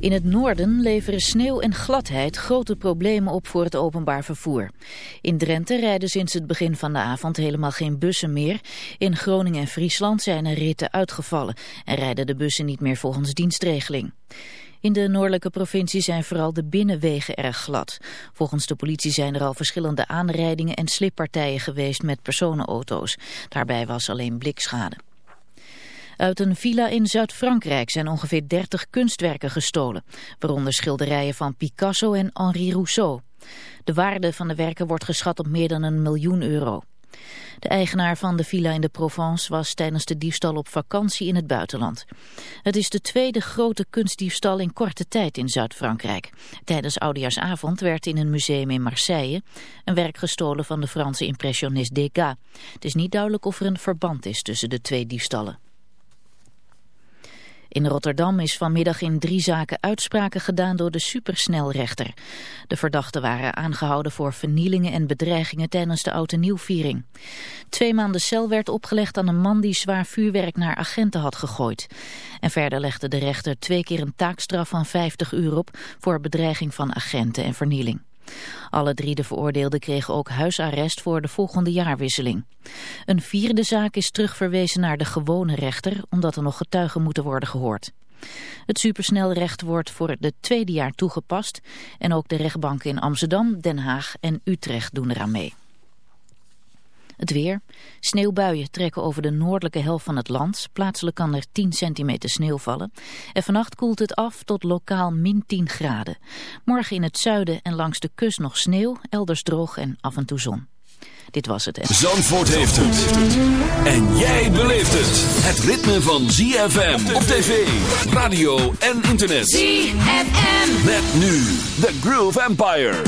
In het noorden leveren sneeuw en gladheid grote problemen op voor het openbaar vervoer. In Drenthe rijden sinds het begin van de avond helemaal geen bussen meer. In Groningen en Friesland zijn er ritten uitgevallen en rijden de bussen niet meer volgens dienstregeling. In de noordelijke provincie zijn vooral de binnenwegen erg glad. Volgens de politie zijn er al verschillende aanrijdingen en slippartijen geweest met personenauto's. Daarbij was alleen blikschade. Uit een villa in Zuid-Frankrijk zijn ongeveer 30 kunstwerken gestolen, waaronder schilderijen van Picasso en Henri Rousseau. De waarde van de werken wordt geschat op meer dan een miljoen euro. De eigenaar van de villa in de Provence was tijdens de diefstal op vakantie in het buitenland. Het is de tweede grote kunstdiefstal in korte tijd in Zuid-Frankrijk. Tijdens Oudejaarsavond werd in een museum in Marseille een werk gestolen van de Franse impressionist Degas. Het is niet duidelijk of er een verband is tussen de twee diefstallen. In Rotterdam is vanmiddag in drie zaken uitspraken gedaan door de supersnelrechter. De verdachten waren aangehouden voor vernielingen en bedreigingen tijdens de Oud Nieuwviering. Twee maanden cel werd opgelegd aan een man die zwaar vuurwerk naar agenten had gegooid. En verder legde de rechter twee keer een taakstraf van 50 uur op voor bedreiging van agenten en vernieling. Alle drie de veroordeelden kregen ook huisarrest voor de volgende jaarwisseling. Een vierde zaak is terugverwezen naar de gewone rechter, omdat er nog getuigen moeten worden gehoord. Het supersnelrecht wordt voor het tweede jaar toegepast en ook de rechtbanken in Amsterdam, Den Haag en Utrecht doen eraan mee. Het weer. Sneeuwbuien trekken over de noordelijke helft van het land. Plaatselijk kan er 10 centimeter sneeuw vallen. En vannacht koelt het af tot lokaal min 10 graden. Morgen in het zuiden en langs de kust nog sneeuw, elders droog en af en toe zon. Dit was het. Zandvoort heeft het. En jij beleeft het. Het ritme van ZFM op tv, radio en internet. ZFM. Met nu The Groove Empire.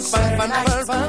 Some fun, fun, fun, fun.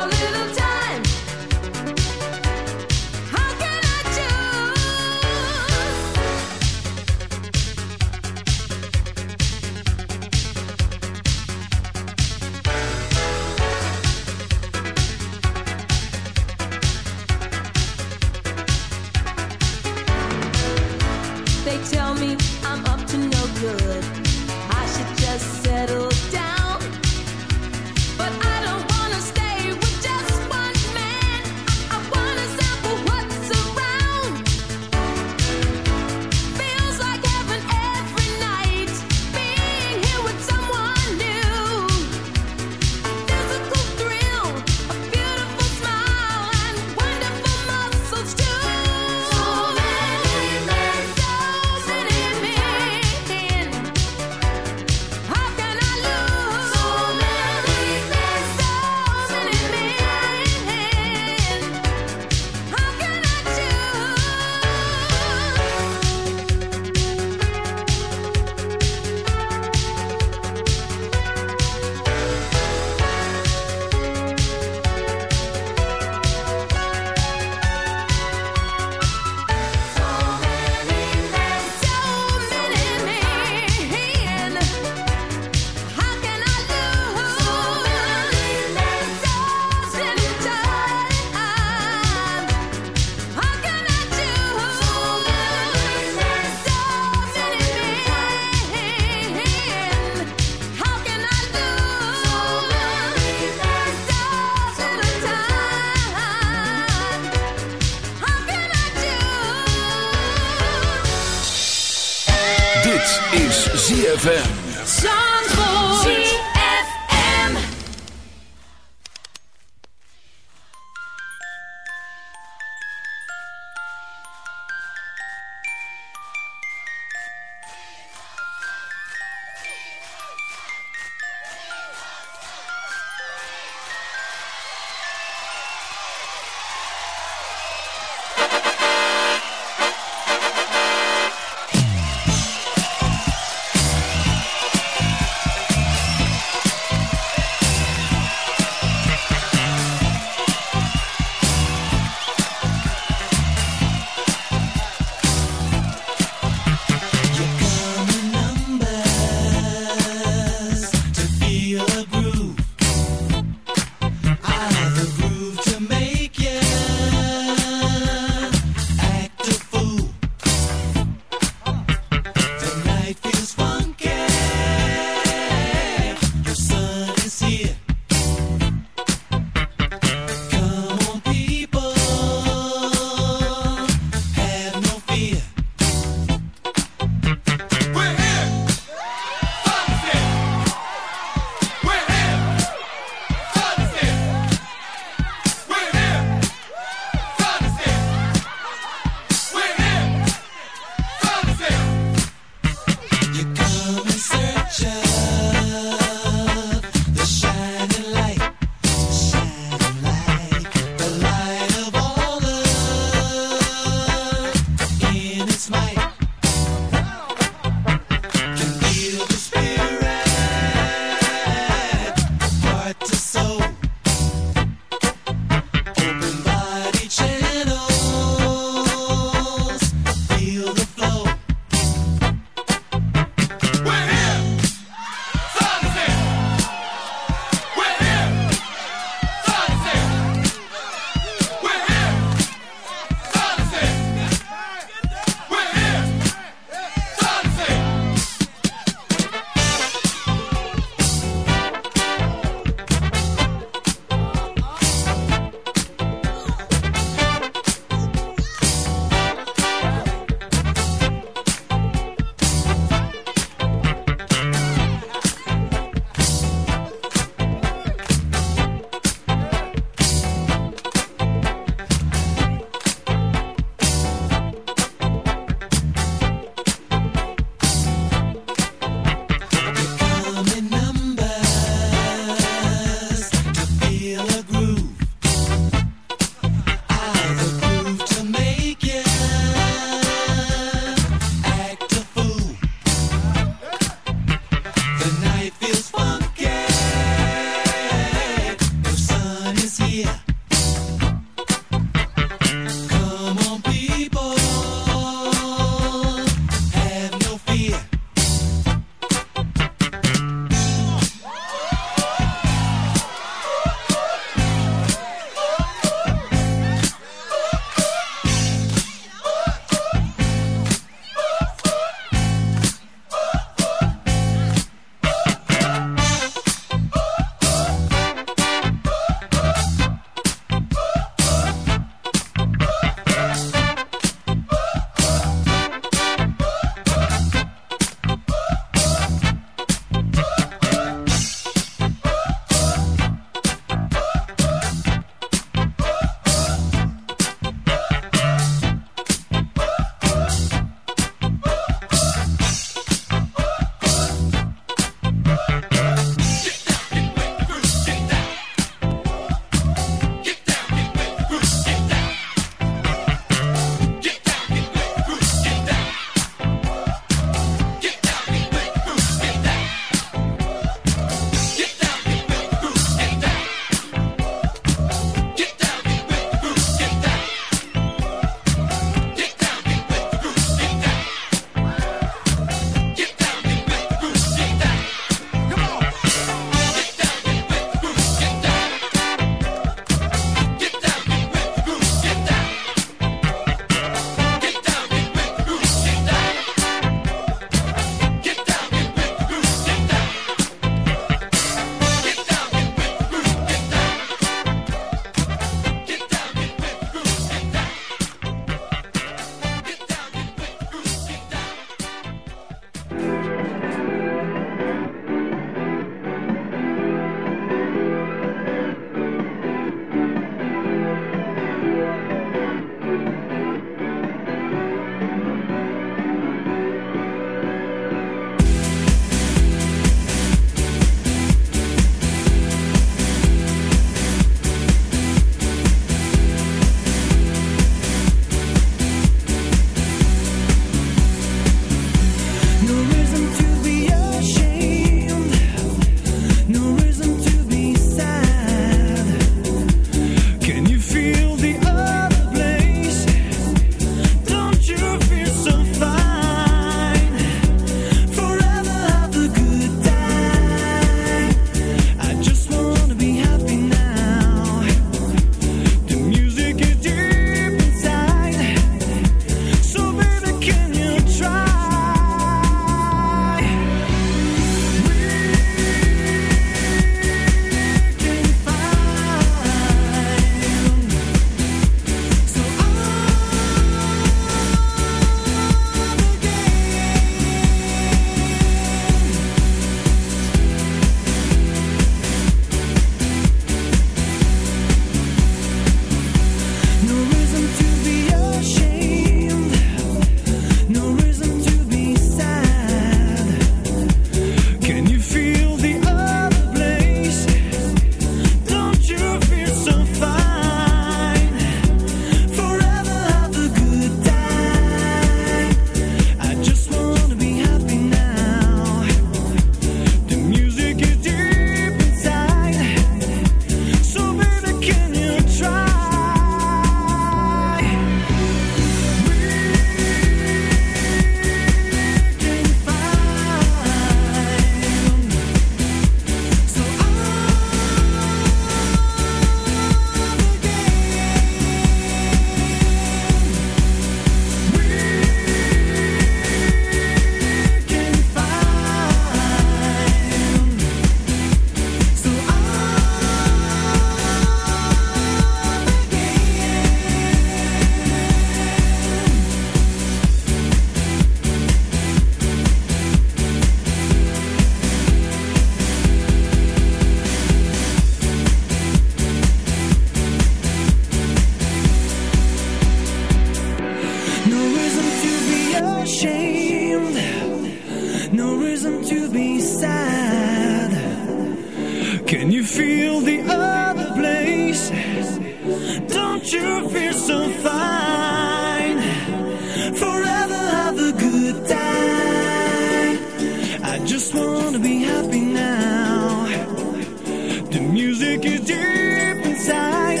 you deep inside.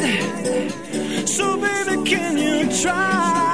So, baby, can you try?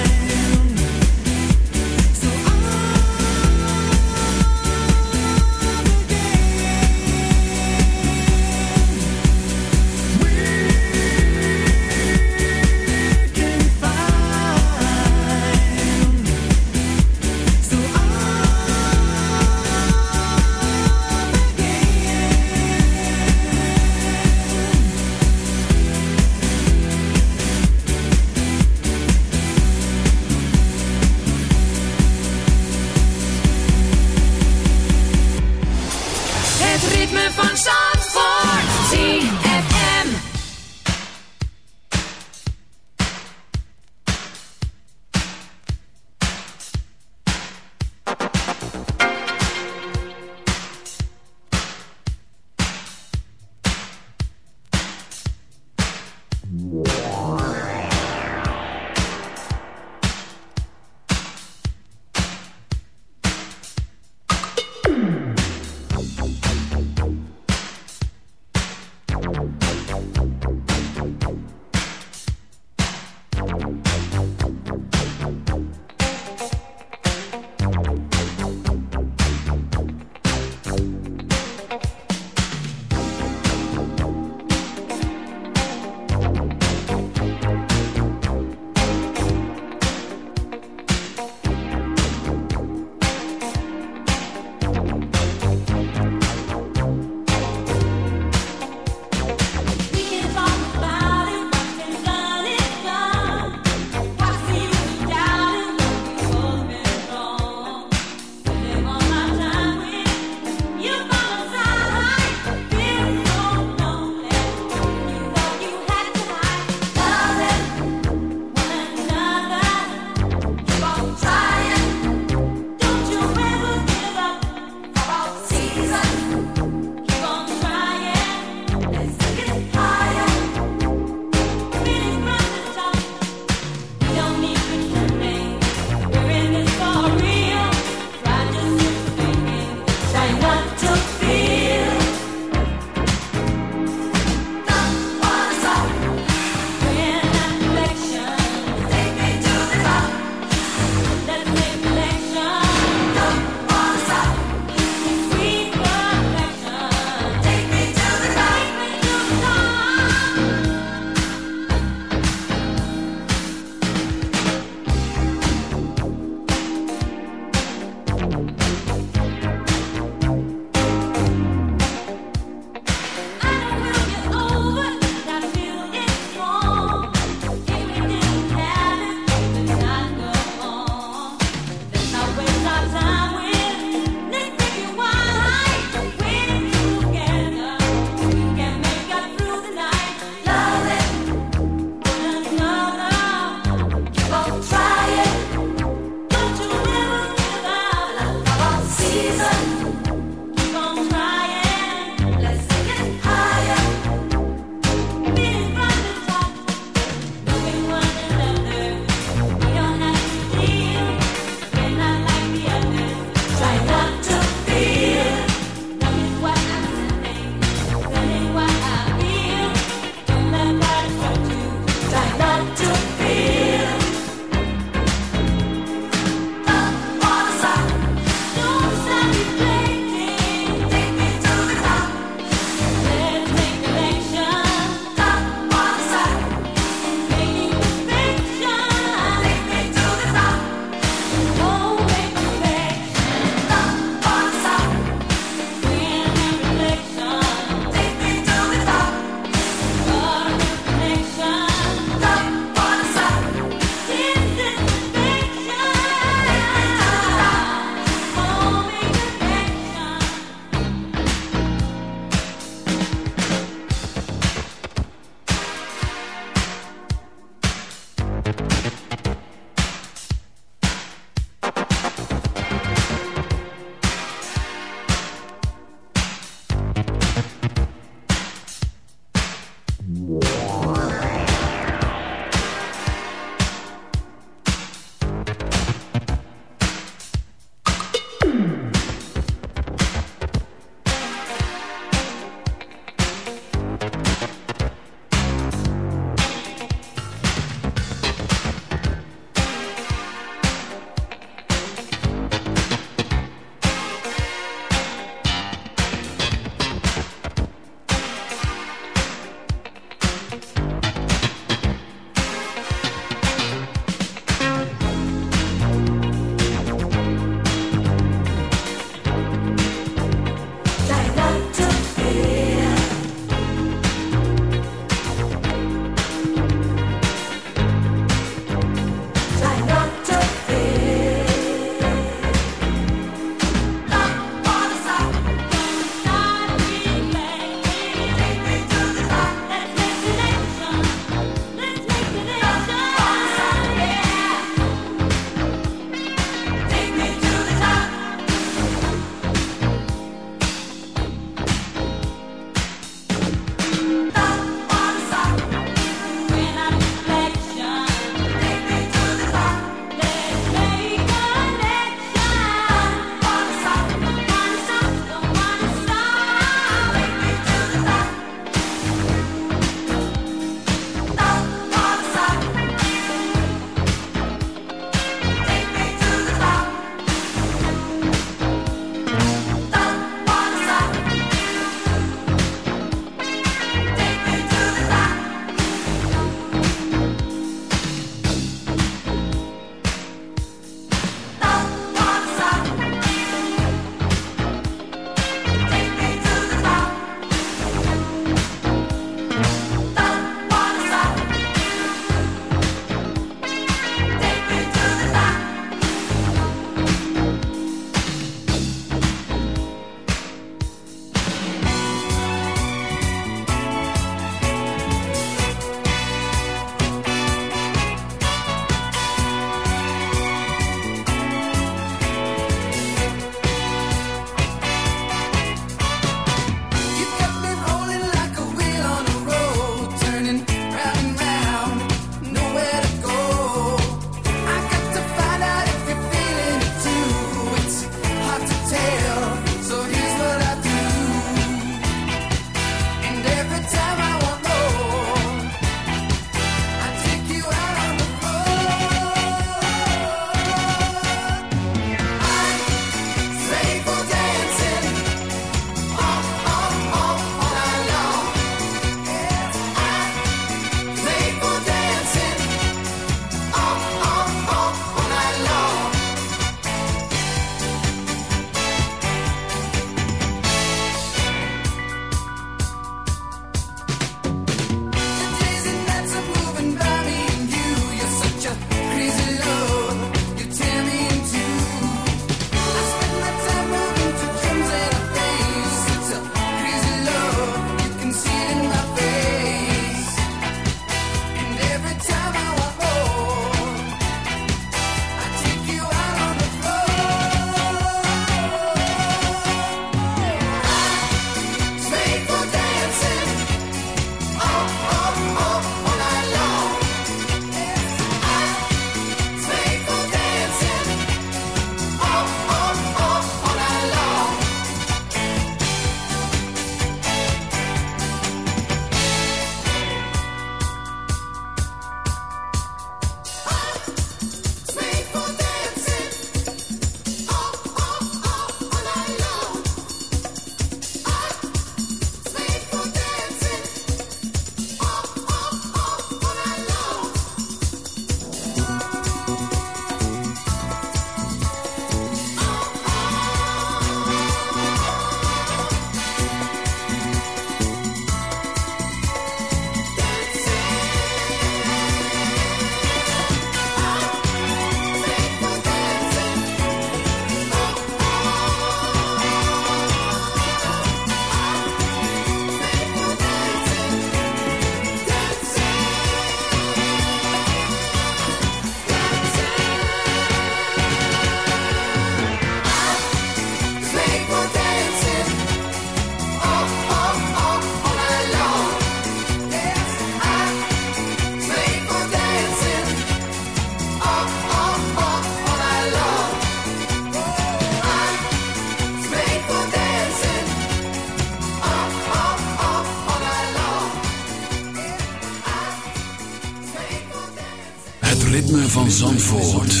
Zandvoort.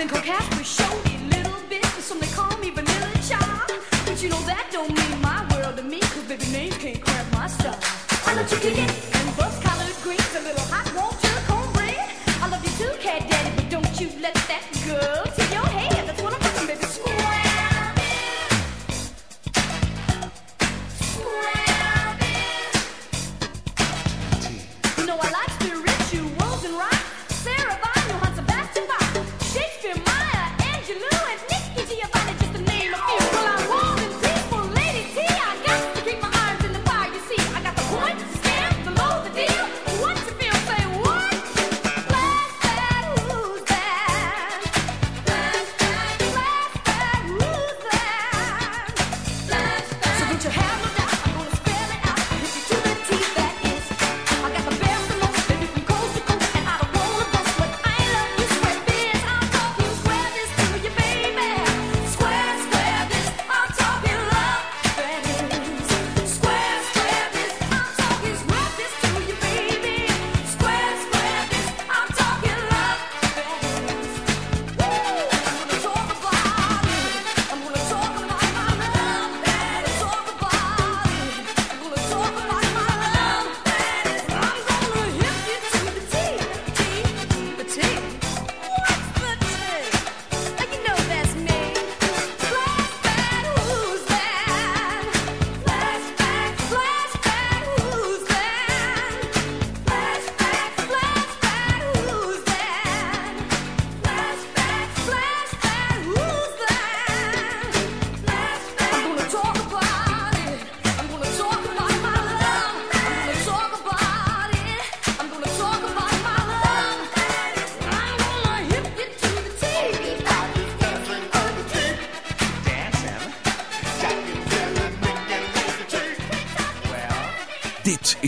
been called Casper, showy, little bit, and some they call me Vanilla Child. But you know that don't mean my world to me, cause baby name can't grab my style. I know you can get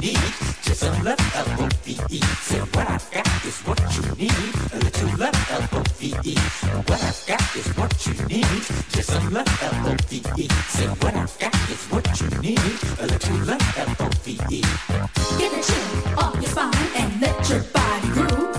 need. Just a left elbow VE. Say what I've got is what you need. A little left elbow VE. What I've got is what you need. Just a left elbow VE. Say what I've got is what you need. A little left elbow VE. Give it chill off your spine and let your body groove.